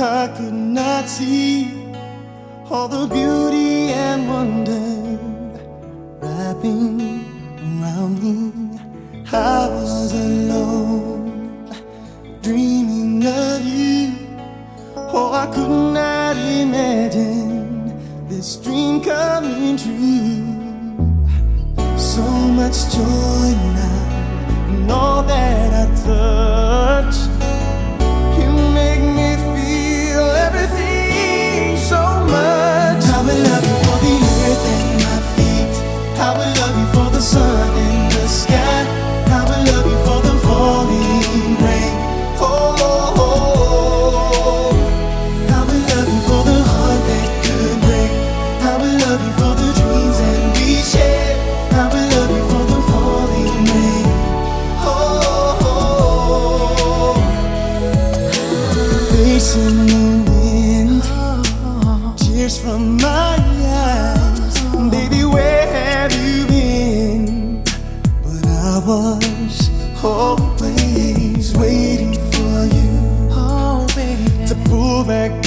I could not see all the beauty and wonder wrapping around me. I was alone, dreaming of you. Oh, I could not imagine this dream coming true. So much joy now, and all that I thought. was always waiting for you always. to pull back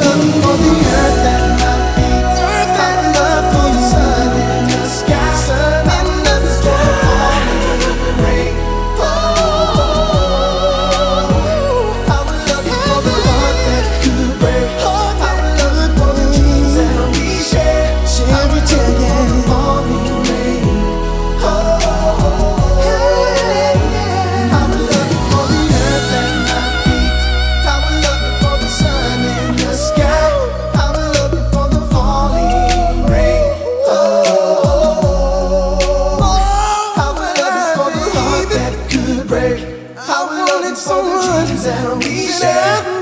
等我的 wanted someone that we share.